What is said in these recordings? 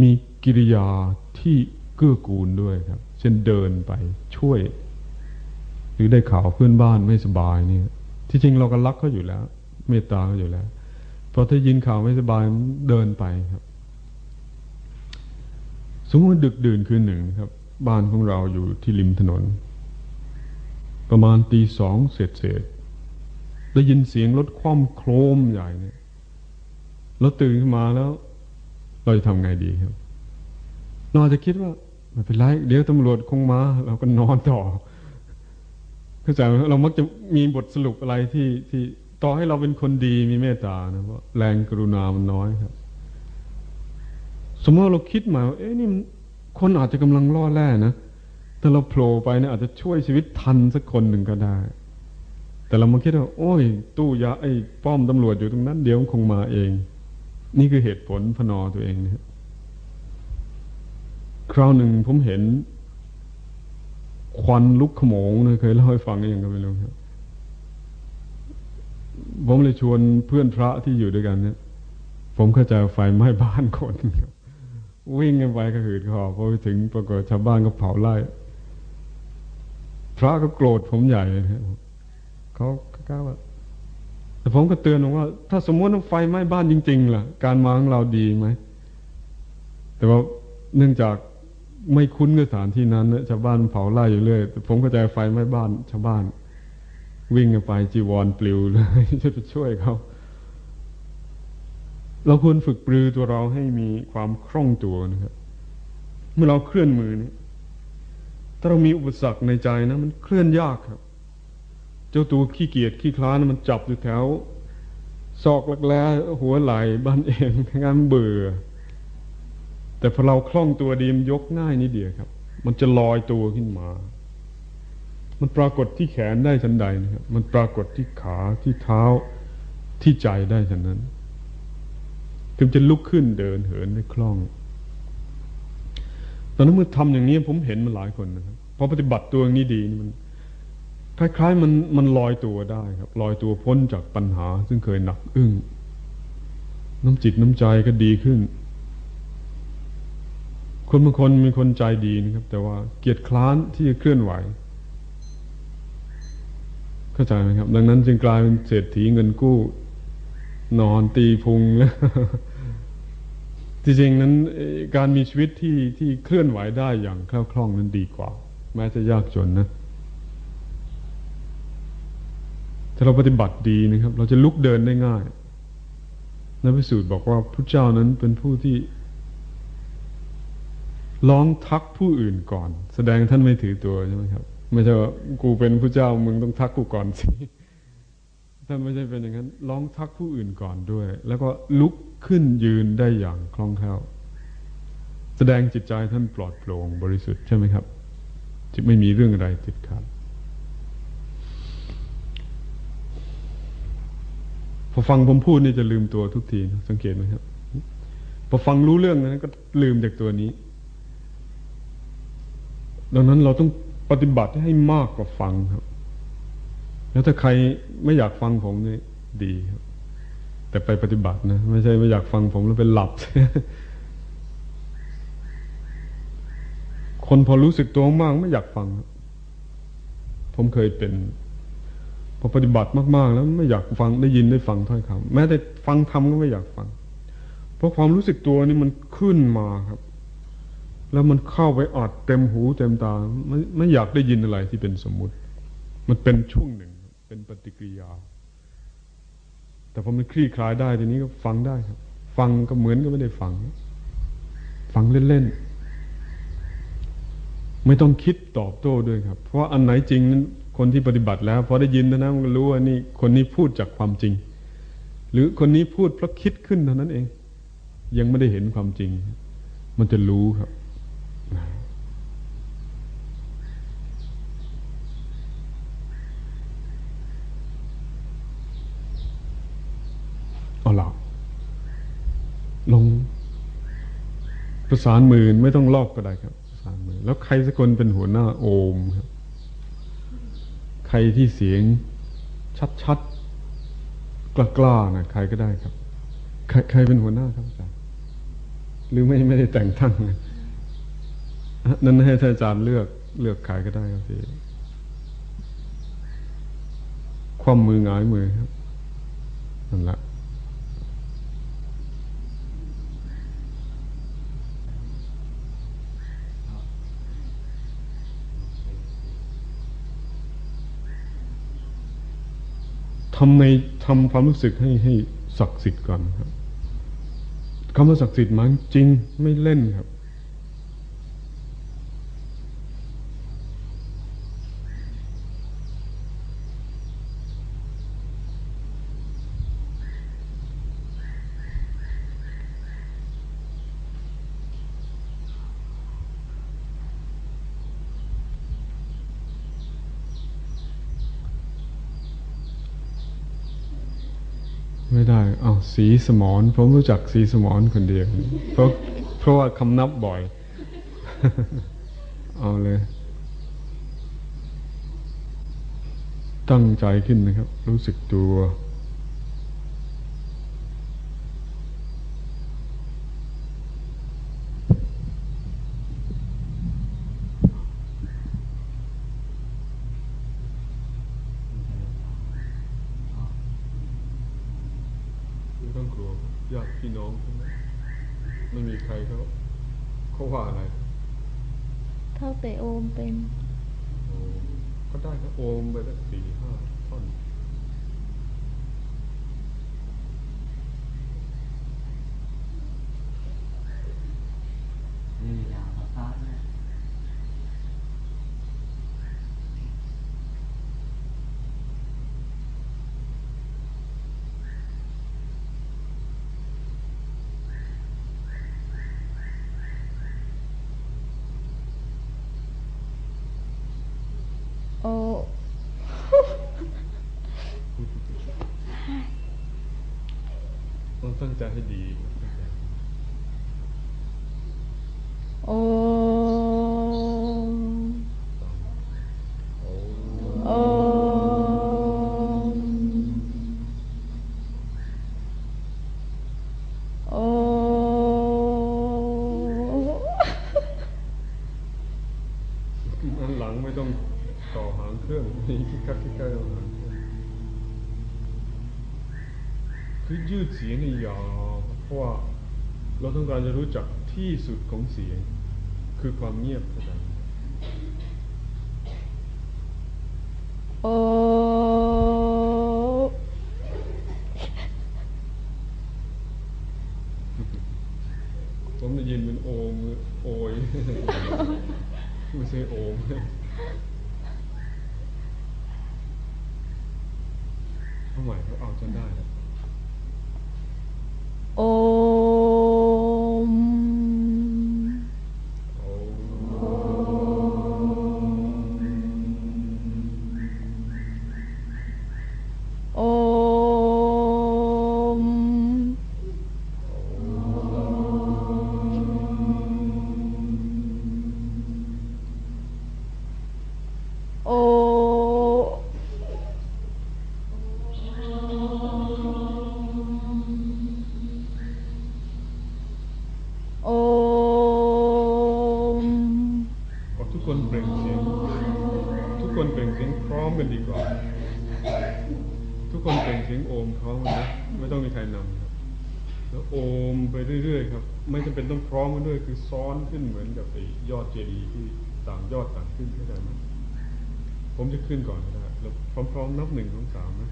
มีกิริยาที่เกื้อกูลด้วยครับ เช่นเดินไปช่วย หรือได้ข่าวเพื่อนบ้านไม่สบายเนี่ย ที่จริงเราก็รักเขาอยู่แล้ว เมตตาเขาอยู่แล้วพอถ้ายินข่าวไม่สบายเดินไปครับ สมมติดึกดื่นคืนหนึ่งครับ บ้านของเราอยู่ที่ริมถนน ประมาณตีสองเศษเศษได้ยินเสียงรถคว่ำโครมใหญ่เนี่ยเราตื่นขึ้นมาแล้ว เราจะทำไงดีครับเราจะคิดว่าไม่เป็นไรเดี๋ยวตำรวจคงมา เราก็นอนต่อเข้าใจเรามักจะมีบทสรุปอะไรที่ที่ต่อให้เราเป็นคนดีมีเมตตานะเพราแรงกรุณามันน้อยครับ สมมติเราคิดมาเอ๊ะนี่คนอาจจะกำลังล่อแร่นะถ้าเราโผล่ไปเนี่ยอาจจะช่วยชีวิตทันสักคนหนึ่งก็ได้ แต่เรามาคิดว่า โอ้ย ตู้ยาไอ้ป้อมตำรวจอยู่ตรงนั้นเดี๋ยวคงมาเอง นี่คือเหตุผลพนอตัวเองนะครับคราวหนึ่งผมเห็น ควันลุกขโมงนะเคยเล่าให้ฟังอย่างก็ไม่รู้ครับผมเลยชวนเพื่อนพระที่อยู่ด้วยกันเนี่ย ผมเข้าใจไฟไหม้บ้านคนครับวิ่งกันไปก็หืดคอพอไปถึงปรากฏชาวบ้านก็เผาไล่พระก็โกรธผมใหญ่เลยเขาก้าว่า แต่ผมก็เตือนว่า ถ้าสมมติว่าไฟไหม้บ้านจริงๆล่ะ การมาของเราดีไหม แต่ว่าเนื่องจากไม่คุ้นกับสถานที่นั้นนะชาวบ้านเผาไล่อยู่เรื่อยแต่ผมก็ใจไฟไหม้บ้านชาวบ้าน วิ่งไปจีวรปลิวเลยจะไปช่วยเขาเราควรฝึกปรือตัวเราให้มีความคล่องตัวนะครับ เมื่อเราเคลื่อนมือนี่ถ้าเรามีอุปสรรคในใจนะ มันเคลื่อนยากครับ เจ้าตัวขี้เกียจขี้คลานมันจับอยู่แถวซอกลักแร้หัวไหล่บ้านเองงานเบื่อ แต่พอเราคล่องตัวดีมันยกง่ายนิดเดียวครับ มันจะลอยตัวขึ้นมา มันปรากฏที่แขนได้ชันใดนะครับ มันปรากฏที่ขาที่เท้าที่ใจได้ฉันนั้น ถึงจะลุกขึ้นเดินเหินได้คล่อง ตอนนั้นเมื่อทำอย่างนี้ผมเห็นมาหลายคนนะครับพอปฏิบัติตัวอย่างนี้ดีมัน คล้ายๆมันมันลอยตัวได้ครับลอยตัวพ้นจากปัญหา ซึ่งเคยหนักอึ้งน้ำจิตน้ำใจก็ดีขึ้น คนบางคนมีคนใจดีนะครับ แต่ว่าเกียรติคล้านที่จะเคลื่อนไหว เข้าใจไหมครับ ดังนั้นจึงกลายเป็นเศรษฐีเงินกู้ นอนตีพุงแล้วจริงๆนั้นการมีชีวิตที่ที่เคลื่อนไหวได้อย่างคล่องคล่องนั้นดีกว่า แม้จะยากจนนะ ถ้าเราปฏิบัติดีนะครับ เราจะลุกเดินได้ง่ายนักพิสูจน์บอกว่าพระเจ้านั้นเป็นผู้ที่ลองทักผู้อื่นก่อน แสดงท่านไม่ถือตัวใช่ไหมครับ ไม่ใช่ว่ากูเป็นผู้เจ้ามึงต้องทักกูก่อนสิท่านไม่ใช่เป็นอย่างนั้นลองทักผู้อื่นก่อนด้วย แล้วก็ลุกขึ้นยืนได้อย่างคล่องแคล่วแสดงจิตใจท่านปลอดโปร่งบริสุทธิ์ใช่ไหมครับจะไม่มีเรื่องอะไรติดขัด พอฟังผมพูดนี่จะลืมตัวทุกทีสังเกตไหมครับพอฟังรู้เรื่องนั้นก็ลืมจากตัวนี้ ดังนั้นเราต้องปฏิบัติให้มากกว่าฟังครับ แล้วถ้าใครไม่อยากฟังผมนี่ดีครับ แต่ไปปฏิบัตินะไม่ใช่ไม่อยากฟังผมแล้วเป็นหลับ คนพอรู้สึกตัวมากไม่อยากฟัง ผมเคยเป็น พอปฏิบัติมาก ๆ แล้วไม่อยากฟังได้ยินได้ฟังถ้อยคำแม้แต่ฟังทำก็ไม่อยากฟัง เพราะความรู้สึกตัวนี่มันขึ้นมาครับ แล้วมันเข้าไปอัดเต็มหูเต็มตาไม่ไม่อยากได้ยินอะไรที่เป็นสมมุติ มันเป็นช่วงหนึ่ง เป็นปฏิกิริยา แต่พอมันคลี่คลายได้ทีนี้ก็ฟังได้ครับ ฟังก็เหมือนก็ไม่ได้ฟัง ฟังเล่นๆไม่ต้องคิดตอบโต้ด้วยครับ เพราะอันไหนจริงนั้น คนที่ปฏิบัติแล้วพอได้ยินนะมันก็รู้ว่านี่คนนี้พูดจากความจริง หรือคนนี้พูดเพราะคิดขึ้นเท่านั้นเอง ยังไม่ได้เห็นความจริง มันจะรู้ครับเอาละลงประสานมือไม่ต้องลอกก็ได้ครับประสานมือ แล้วใครสักคนเป็นหัวหน้าโอมครับ ใครที่เสียงชัดๆ กล้าๆนะใครก็ได้ครับ ใครใครเป็นหัวหน้าครับอาจารย์หรือไม่ไม่ได้แต่งตั้งนั้นให้ท่านอาจารย์เลือกเลือกขายก็ได้ครับพี่ความมือหงายมือครับ ทำในทำความรู้สึกให้ให้ศักดิ์สิทธิ์ก่อนครับคำว่าศักดิ์สิทธิ์มันจริงไม่เล่นครับ ไม่ได้อ้าวสีสมอนผมรู้จักสีสมอนคนเดียว เพราะเพราะว่าคำนับบ่อย เอาเลย ตั้งใจขึ้นนะครับ รู้สึกตัวไม่ต้องกลัวญาติพี่น้องใช่ไหมไม่มีใครเขาเขาว่าอะไร เท่าแต่โอมเป็น โอ้ก็ได้ครับ โอมไปได้สี่ห้าท่อนนี่อย่างภาษาเนี่ย โอ ต้องตั้งใจให้ดีโอโอ้โอโออันหลังไม่ต้องต่อหางเครื่องนี่คัดใกล้ๆเอาหางเครื่องคือยืดเสียงนี่ยาวเพราะว่าเราต้องการจะรู้จักที่สุดของเสียง คือความเงียบเข้าใจไหมโอผมได้ยินเป็นโอมโอยไม่ใช่โอมเอาใหม่เขาเอาจนได้แล้ว ซ้อนขึ้นเหมือนกับไอ้ยอดเจดีย์ที่ต่างยอดต่างขึ้นเข้าใจไหมผมจะขึ้นก่อนก็ได้แล้วพร้อมๆนับหนึ่งสองสามนะ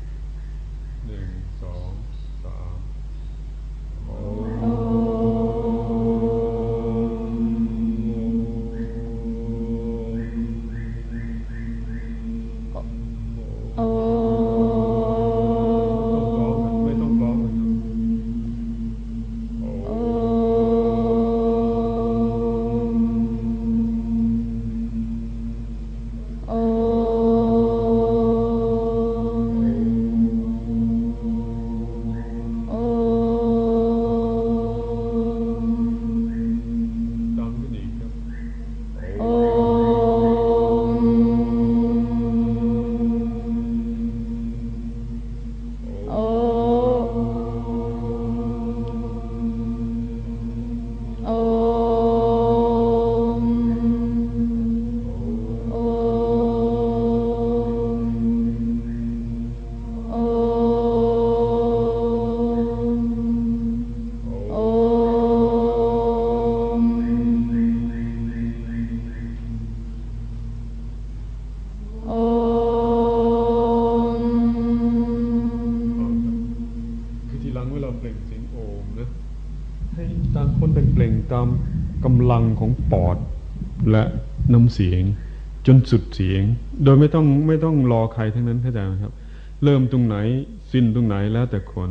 ตางเปล่งตามกำลังของปอดและน้ำเสียง จนสุดเสียง โดยไม่ต้องไม่ต้องรอใครทั้งนั้นเข้าใจไหมครับ เริ่มตรงไหนสิ้นตรงไหนแล้วแต่คน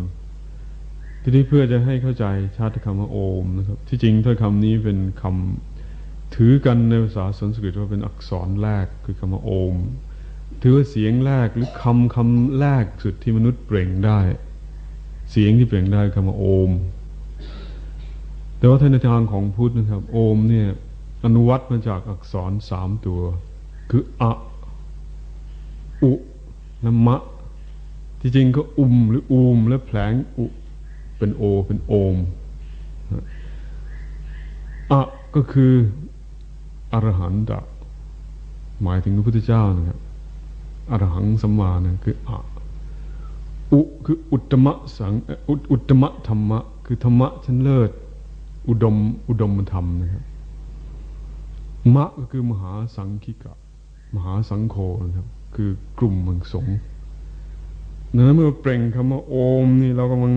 ทีนี้เพื่อจะให้เข้าใจชาติคำว่าโอมนะครับ ที่จริงถ้อยคำนี้เป็นคำถือกันในภาษาสันสกฤตว่าเป็นอักษรแรกคือคำว่าโอม ถือว่าเสียงแรกหรือคำคำแรกสุดที่มนุษย์เปล่งได้ เสียงที่เปล่งได้คำว่าโอม แต่ว่าในทางของพุทธนะครับ โอมเนี่ยอนุวัตมาจากอักษรสามตัว คืออะอุและมะ ที่จริงก็อุมหรืออูม และแผลงอุ เป็นโอ เป็นโอมอะก็คืออรหันตะหมายถึงพระพุทธเจ้านะครับอรหังสัมมานะคืออะอุคืออุตมะสังอุอุตตมะธรรมะ คือธรรมะชั้นเลิศ อุดมอุดมธรรมนะครับมะก็คือมหาสังคิกะ มหาสังโฆนะครับ คือกลุ่มมังสงนั้นเมื่อเปล่งคำว่าโอมนี่เรากำลัง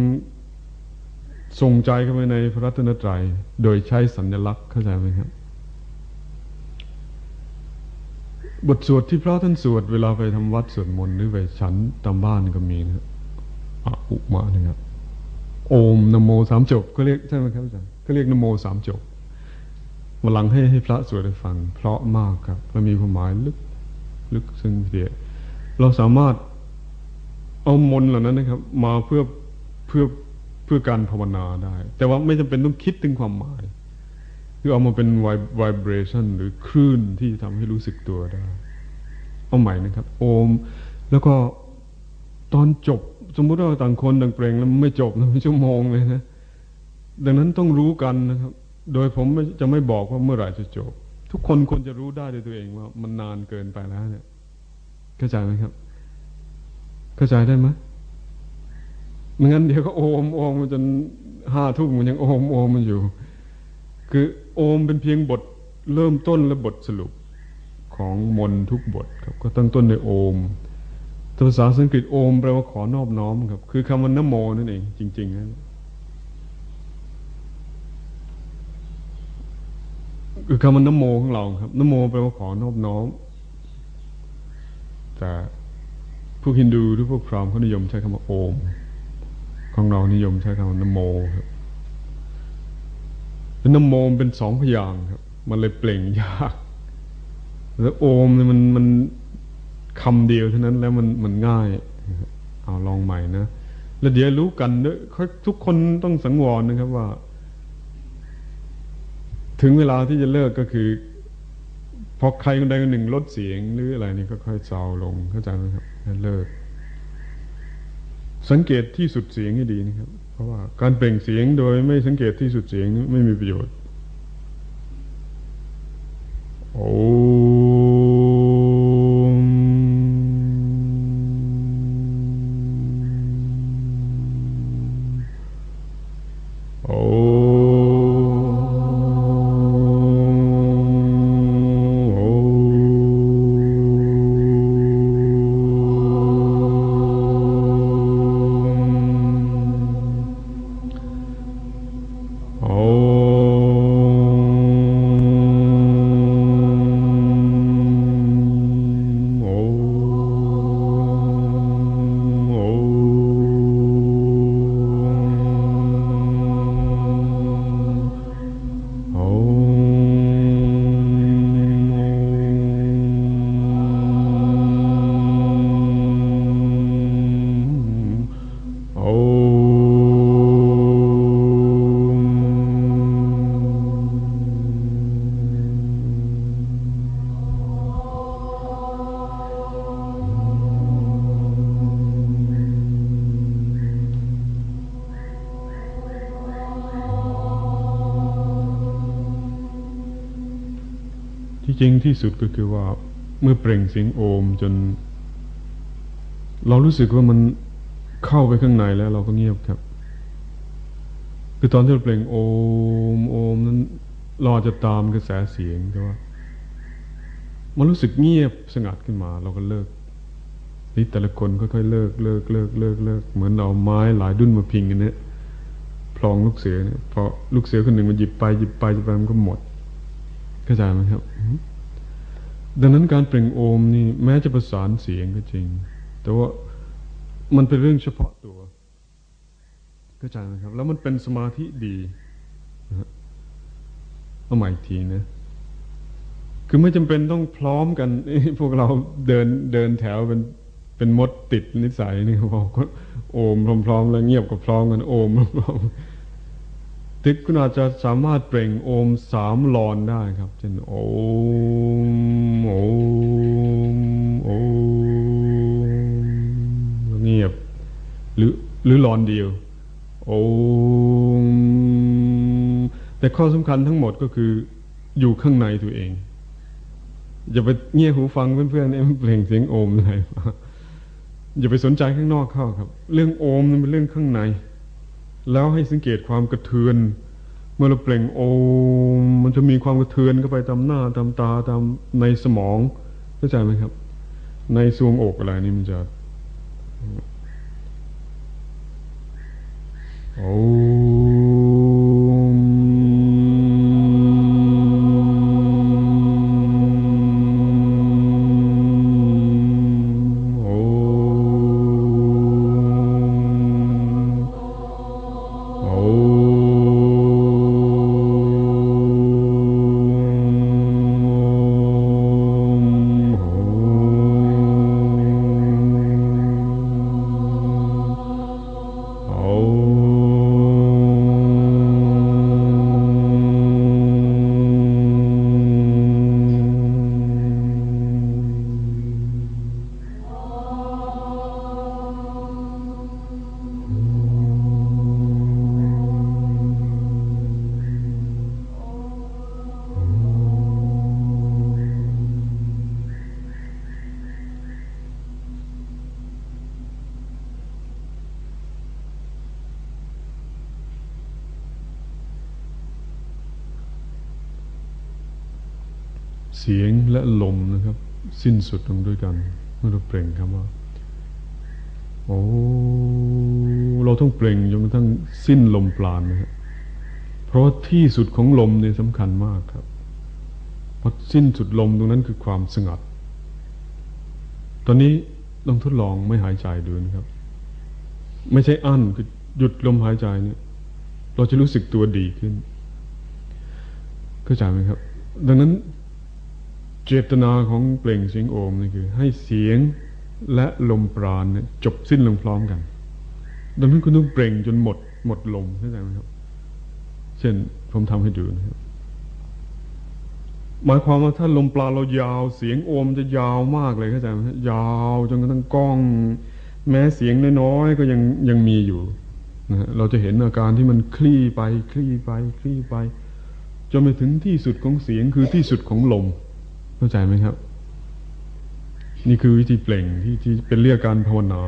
ส่งใจเข้าไปในพระรัตนตรัย โดยใช้สัญลักษณ์เข้าใจไหมครับ บทสวดที่พระท่านสวดเวลาไปทำวัดสวดมนต์หรือไปฉันตามบ้านก็มีนะครับอะอุมานะครับ โอมนโมสามจบก็เรียกใช่ไหมครับอาจารย์ ก็เรียกนโมสามจบมาหลังให้ให้พระสวดให้ฟัง เพราะมากครับและมีความหมายลึกลึกซึ่งเดียเราสามารถเอามนเหล่านั้นนะครับ มาเพื่อเพื่อเพื่อการภาวนาได้ แต่ว่าไม่จำเป็นต้องคิดถึงความหมาย คือเอามาเป็นไวเบรชันหรือคลื่นที่ทำให้รู้สึกตัวได้ เอาใหม่นะครับ โอม แล้วก็ตอนจบ สมมุติว่าต่างคนต่างเปลงแล้วไม่จบนะเป็นชั่วโมงเลยนะ ดังนั้นต้องรู้กันนะครับ โดยผมจะไม่บอกว่าเมื่อไหร่จะจบ ทุกคนควรจะรู้ได้ด้วยตัวเองว่า มันนานเกินไปแล้วเนี่ย เข้าใจไหมครับ เข้าใจได้ไหมไม่งั้นเดี๋ยวก็โอมโอมจนห้าทุ่มมันยังโอมโอมมันอยู่ คือโอมเป็นเพียงบทเริ่มต้นและบทสรุปของมนทุกบทครับ ก็ตั้งต้นในโอมภาษาสังกฤษโอมแปลว่าขอนอบน้อมครับ คือคำว่านโมนั่นเองจริงๆนะ คือคำว่านโมของเราครับนโมแปลว่าขอนอบน้อมแต่พวกฮินดูหรือพวกพราหมณ์เขานิยมใช้คำว่าโอม ของเรานิยมใช้คำว่านโมครับนโมเป็นสองพยางครับ มันเลยเปล่งยากแล้วโอมเนี่ยมันมันคำเดียวเท่านั้นแล้วมันมันง่าย เอาลองใหม่นะ แล้วเดี๋ยวรู้กันด้วยทุกคนต้องสังวรนะครับว่า ถึงเวลาที่จะเลิกก็คือพอใครคนใดคนหนึ่งลดเสียงหรืออะไรนี่ก็ค่อยเซาลงเข้าใจไหมครับเลิก สังเกตที่สุดเสียงให้ดีนะครับ เพราะว่าการเปล่งเสียงโดยไม่สังเกตที่สุดเสียงไม่มีประโยชน์ โอ้ จริงที่สุดก็คือว่าเมื่อเปล่งเสียงโอมจน เรารู้สึกว่ามันเข้าไปข้างในแล้ว เราก็เงียบครับ คือตอนที่เราเปล่งโอมโอมนั้นเราจะตามกระแสเสียงแต่ว่า มันรู้สึกเงียบสงัดขึ้นมา เราก็เลิกนี่แต่ละคนค่อยๆเลิกเลิกเลิกเลิกเลิกเหมือนเอาไม้หลายดุนมาพิงกันเนี่ยพลองลูกเสือเนี่ยพอลูกเสือคนหนึ่งมันหยิบไปหยิบไปหยิบไปมันก็หมดเข้าใจไหมครับ ดังนั้นการเปล่งโอมนี่แม้จะประสานเสียงก็จริง แต่ว่ามันเป็นเรื่องเฉพาะตัวเข้าใจไหมครับ แล้วมันเป็นสมาธิดีนะฮะเอาใหม่อีกทีนะคือไม่จำเป็นต้องพร้อมกันพวกเราเดินเดินแถวเป็นเป็นมดติดนิสัยนี่บอกโอมพร้อมๆแล้วเงียบกับพร้อมกันโอมพร้อมๆทิกคุณอาจจะสามารถเปล่งโอมสามลอนได้ครับเช่นโอมโอม หรือหรือลอนเดียว โอมแต่ข้อสำคัญทั้งหมดก็คืออยู่ข้างในตัวเอง อย่าไปเงี่ยหูฟังเพื่อนๆเอ็มเพลงเสียงโอมอะไรอย่าไปสนใจข้างนอกเข้าครับ เรื่องโอมมันเป็นเรื่องข้างใน แล้วให้สังเกตความกระเทือน เมื่อเราเปล่งโอม มันจะมีความกระเทือนเข้าไปตามหน้าตามตาตามในสมองเข้าใจไหมครับ ในซวงอกอะไรนี่มันจะ โและลมนะครับ สิ้นสุดลงด้วยกัน เมื่อเราเปล่งคำว่าโอ้เราต้องเปล่งจนกระทั่งสิ้นลมปราณนะครับเพราะที่สุดของลมเนี่ยสำคัญมากครับเพราะสิ้นสุดลมตรงนั้นคือความสงัด ตอนนี้ลองทดลองไม่หายใจดูนะครับ ไม่ใช่อั้นคือหยุดลมหายใจเนี่ย เราจะรู้สึกตัวดีขึ้น เข้าใจไหมครับ ดังนั้น เจตนาของเปล่งเสียงโอมนี่คือ ให้เสียงและลมปราณเนี่ยจบสิ้นลงพร้อมกัน ดังนั้นคุณต้องเปล่งจนหมด หมดลมเข้าใจไหมครับ เช่นผมทำให้ดูนะครับ หมายความว่าถ้าลมปราณเรายาวเสียงโอมจะยาวมากเลยเข้าใจไหมยาวจนกระทั่งก้อง แม้เสียงน้อยๆก็ยังยังมีอยู่นะฮะเราจะเห็นอาการที่มันคลี่ไป คลี่ไป คลี่ไปจนไปถึงที่สุดของเสียงคือที่สุดของลม เข้าใจไหมครับ นี่คือวิธีเปล่งที่ที่เป็นเรียกการภาวนา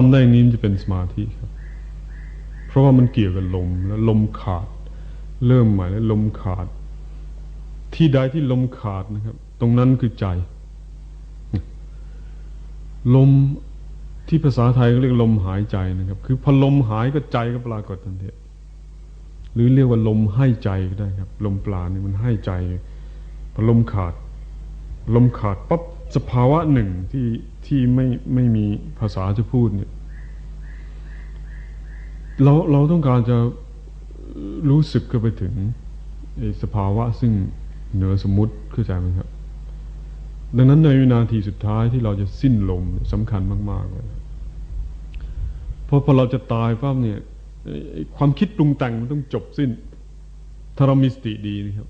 ถ้าทำได้อย่างนี้มันจะเป็นสมาธิครับ เพราะว่ามันเกี่ยวกับลมแล้วลมขาด เริ่มใหม่แล้วลมขาด ที่ใดที่ลมขาดนะครับ ตรงนั้นคือใจ ลมที่ภาษาไทยเรียกลมหายใจนะครับ คือพอลมหายก็ใจก็ปรากฏทันทีหรือเรียกว่าลมให้ใจก็ได้ครับ ลมปรานี่มันให้ใจพอลมขาด ลมขาดปั๊บ สภาวะหนึ่งที่ที่ไม่ไม่มีภาษาจะพูดเนี่ยเราเราต้องการจะรู้สึกก็ไปถึงสภาวะซึ่งเหนือสมมุติเข้าใจไหมครับ ดังนั้นในวินาทีสุดท้ายที่เราจะสิ้นลมสำคัญมากๆเลยเพราะพอเราจะตายปั๊บเนี่ยความคิดปรุงแต่งมันต้องจบสิ้น ถ้าเรามีสติดีนะครับ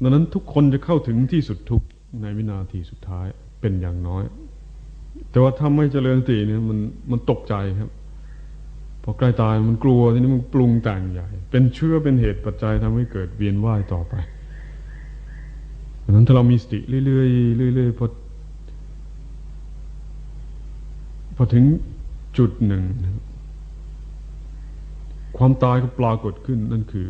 ดังนั้นทุกคนจะเข้าถึงที่สุดทุก ในวินาทีสุดท้ายเป็นอย่างน้อย แต่ว่าถ้าไม่เจริญสติเนี่ยมันมันตกใจครับ พอใกล้ตายมันกลัวทีนี้มันปรุงแต่งใหญ่ เป็นเชื่อเป็นเหตุปัจจัยทำให้เกิดเวียนว่ายต่อไปดังนั้นถ้าเรามีสติเรื่อยๆเรื่อยๆพอพอถึงจุดหนึ่ง ความตายก็ปรากฏขึ้นนั่นคือ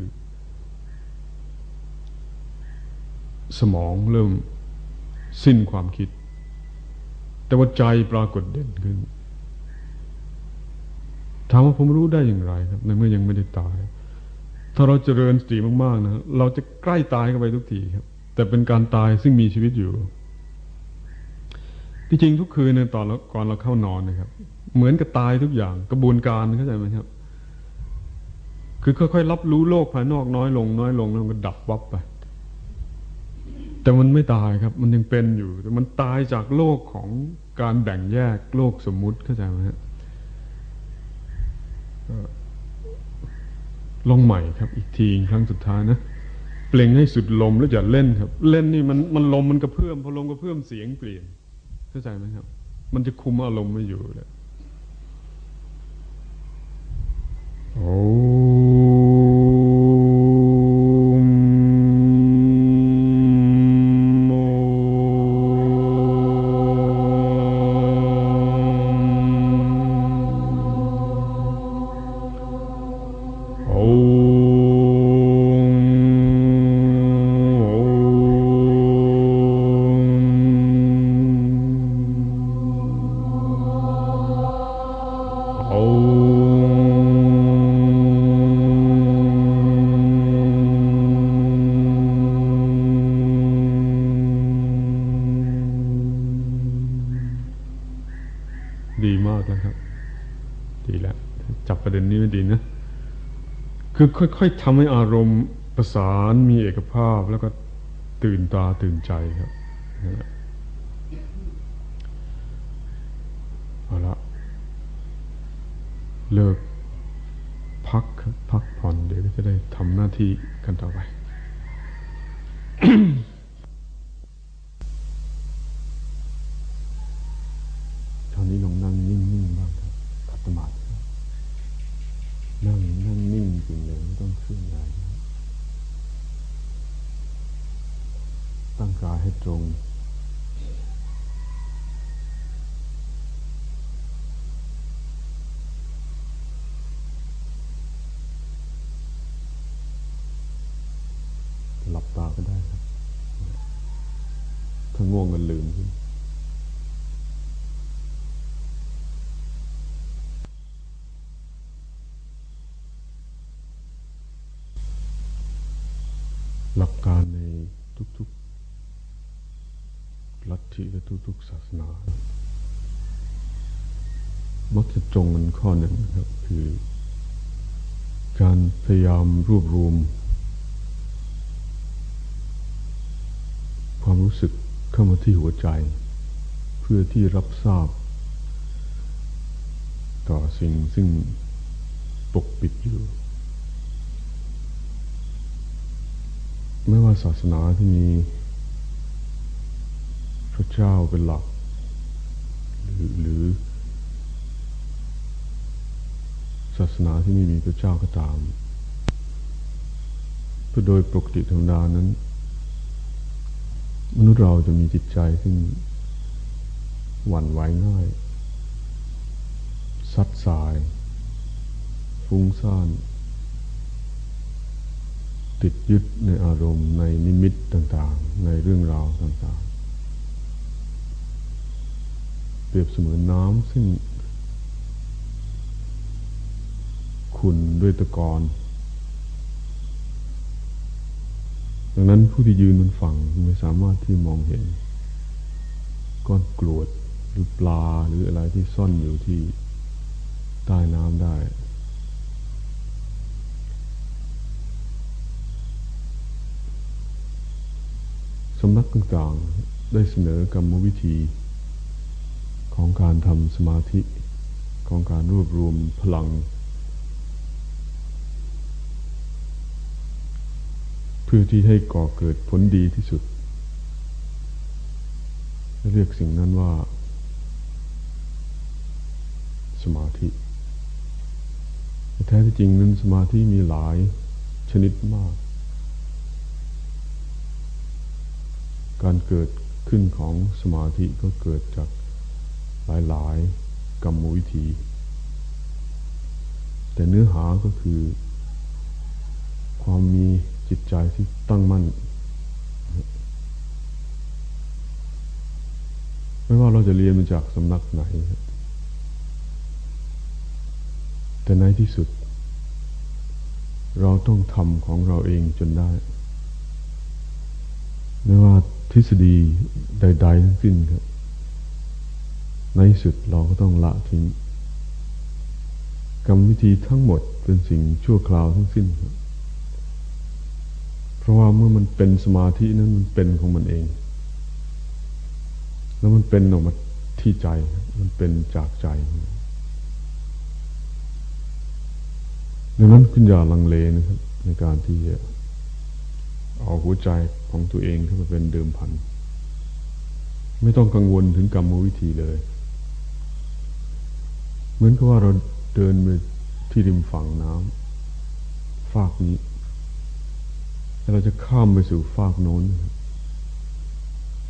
สมองเริ่ม สิ้นความคิด แต่ว่าใจปรากฏเด่นขึ้นถามว่าผมรู้ได้อย่างไรครับ ในเมื่อยังไม่ได้ตาย ถ้าเราเจริญสติมากๆนะเราจะใกล้ตายกันไปทุกทีครับ แต่เป็นการตายซึ่งมีชีวิตอยู่ที่จริงทุกคืนเนี่ยตอนก่อนเราเข้านอนนะครับ เหมือนกับตายทุกอย่างกระบวนการเข้าใจไหมครับ คือค่อยๆรับรู้โลกภายนอกน้อยลง น้อยลงแล้วก็ดับวับไป แต่มันไม่ตายครับ มันยังเป็นอยู่ แต่มันตายจากโลกของการแบ่งแยกโลกสมมุติเข้าใจไหมครับลองใหม่ครับ อีกทีครั้งสุดท้ายนะเปล่งให้สุดลมแล้วอย่าเล่นครับ เล่นนี่มันมันลมมันกระเพื่อมพอลมกระเพื่อมเสียงเปลี่ยนเข้าใจไหมครับ มันจะคุมอารมณ์ไม่อยู่เลยโอ้ คือค่อยๆทำให้อารมณ์ประสานมีเอกภาพแล้วก็ตื่นตาตื่นใจครับเอาละเลิกพักพักผ่อนเดี๋ยวก็จะได้ทำหน้าที่กันต่อไป ตอนนี้ลองนั่งนิ่งๆบ้างครับขัดสมาธิครับนั่งนั่งนิ่งจริงเลยไม่ต้องเคลื่อนไหวนะครับตั้งกายให้ตรง หลับตาก็ได้ครับ ถ้าง่วงก็ลืมขึ้น หลักการในทุกๆลัทธิและทุกๆศาสนา มักจะตรงกันข้อหนึ่งครับ คือ การพยายามรวบรวม ความรู้สึกเข้ามาที่หัวใจ เพื่อที่รับทราบ ต่อสิ่งซึ่งปกปิดอยู่ ไม่ว่าศาสนาที่มีพระเจ้าเป็นหลัก หรือหรือศาสนาที่ไม่มีพระเจ้าก็ตามเพราะโดยปกติธรรมดานั้น มนุษย์เราจะมีจิตใจซึ่งหวั่นไหวง่าย ซัดสาย ฟุ้งซ่าน ติดยึดในอารมณ์ในนิมิตต่างๆ ในเรื่องราวต่างๆ เปรียบเสมือนน้ำซึ่งขุ่นด้วยตะกอนดังนั้นผู้ที่ยืนบนฝั่งไม่สามารถที่มองเห็น ก้อนกรวดหรือปลาหรืออะไรที่ซ่อนอยู่ที่ใต้น้ำได้ สำนักต่างๆ ได้เสนอกรรมวิธี ของการทำสมาธิของการรวบรวมพลัง เพื่อที่ให้ก่อเกิดผลดีที่สุด เรียกสิ่งนั้นว่า สมาธิ แท้ที่จริงนั้นสมาธิมีหลายชนิดมาก การเกิดขึ้นของสมาธิก็เกิดจากหลาย ๆกรรมวิธี แต่เนื้อหาก็คือ ความมีจิตใจที่ตั้งมั่น ไม่ว่าเราจะเรียนมาจากสำนักไหน แต่ในที่สุด เราต้องทำของเราเองจนได้ ไม่ว่า ทฤษฎีใด ๆ ทั้งสิ้นครับ ในสุดเราก็ต้องละทิ้ง กรรมวิธีทั้งหมดเป็นสิ่งชั่วคราวทั้งสิ้นครับเพราะว่าเมื่อมันเป็นสมาธินั้นมันเป็นของมันเอง แล้วมันเป็นออกมาที่ใจ มันเป็นจากใจดังนั้นคุณอย่าลังเลนะครับ ในการที่จะ เอาหัวใจของตัวเองเข้ามาเป็นเดิมพัน ไม่ต้องกังวลถึงกรรมวิธีเลย เหมือนกับว่าเราเดินไปที่ริมฝั่งน้ำฝากนี้เราจะข้ามไปสู่ฟากโน้น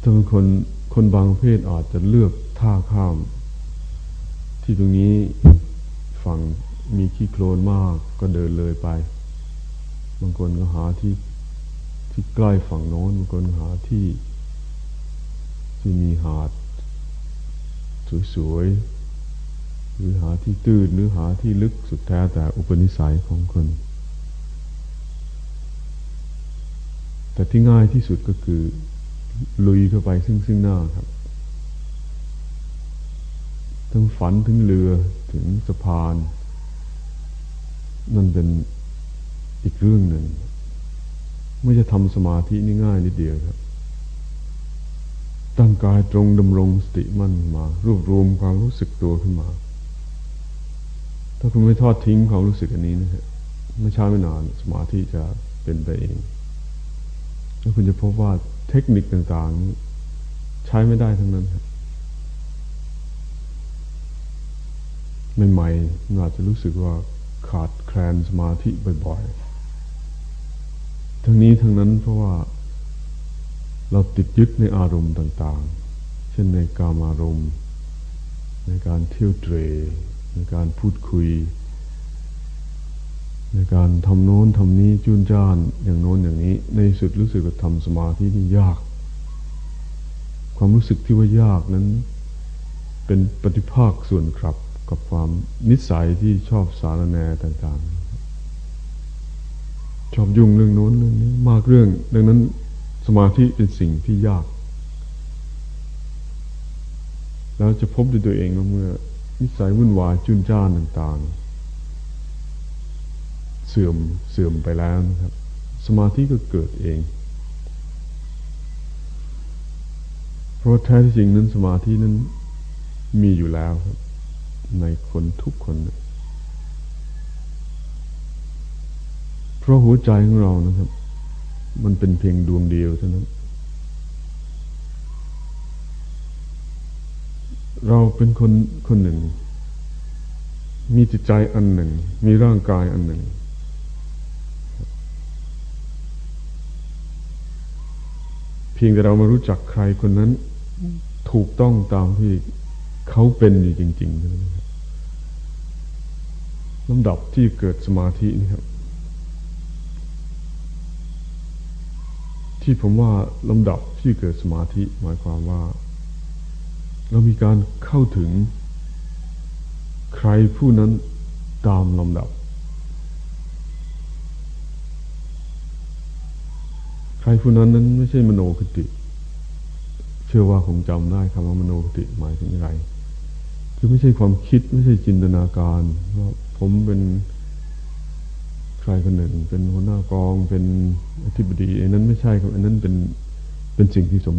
ถ้าเป็นคนคนบางเพศอาจจะเลือกท่าข้าม ที่ตรงนี้ฝั่งมีขี้โคลนมากก็เดินเลยไป บางคนก็หาที่ ที่ใกล้ฝั่งโน้นคนหาที่ที่มีหาด สวยๆ หรือหาที่ตื้นหรือหาที่ลึกสุดแท้แต่อุปนิสัยของคน แต่ที่ง่ายที่สุดก็คือ ลุยเข้าไปซึ่งซึ่งหน้าครับ ทั้งฝันถึงเรือถึงสะพาน นั่นเป็นอีกเรื่องหนึ่ง ไม่จะทำสมาธินี่ง่ายนิดเดียวครับ ตั้งกายตรงดำรงสติมั่นมา รวบรวมความรู้สึกตัวขึ้นมา ถ้าคุณไม่ทอดทิ้งความรู้สึกอันนี้นะครับไม่ช้าไม่นานสมาธิจะเป็นไปเอง แล้วคุณจะพบว่าเทคนิคต่างๆ ใช้ไม่ได้ทั้งนั้นครับใหม่ๆอาจจะรู้สึกว่าขาดแคลนสมาธิบ่อยๆ ทั้งนี้ทั้งนั้นเพราะว่าเราติดยึดในอารมณ์ต่าง ๆ เช่นในกามอารมณ์ ในการเที่ยวเตร ในการพูดคุย ในการทำโน้นทำนี้จุนจ้านอย่างโน้นอย่างนี้ ในสุดรู้สึกว่าทำสมาธินี่ยาก ความรู้สึกที่ว่ายากนั้น เป็นปฏิภาคส่วนครับกับความนิสัยที่ชอบสารแนต่าง ๆ ชอบยุ่งเรื่องโน้นเรื่องนี้มากเรื่อง ดังนั้นสมาธิเป็นสิ่งที่ยาก แล้วจะพบด้วยตัวเองเมื่อนิสัยวุ่นวายจุนจ้านต่าง ๆ เสื่อมเสื่อมไปแล้วนะครับ สมาธิก็เกิดเอง เพราะแท้ที่จริงนั้นสมาธินั้นมีอยู่แล้วครับในคนทุกคน เพราะหัวใจของเรานะครับ มันเป็นเพียงดวงเดียวเท่านั้น เราเป็นคนคนหนึ่ง มีจิตใจอันหนึ่ง มีร่างกายอันหนึ่ง เพียงแต่เรามารู้จักใครคนนั้น ถูกต้องตามที่เขาเป็นอยู่จริงๆนะครับลำดับที่เกิดสมาธินี่ครับ ที่ผมว่าลำดับที่เกิดสมาธิหมายความว่า เรามีการเข้าถึง ใครผู้นั้นตามลำดับ ใครผู้นั้นนั้นไม่ใช่มโนคติ เชื่อว่าคงจำได้คำว่ามโนคติหมายถึงอะไร คือไม่ใช่ความคิดไม่ใช่จินตนาการว่าผมเป็น ใครคนหนึ่ง เป็นหัวหน้ากองเป็นอธิบดีอันนั้นไม่ใช่ครับอันนั้นเป็นเป็นสิ่งที่สม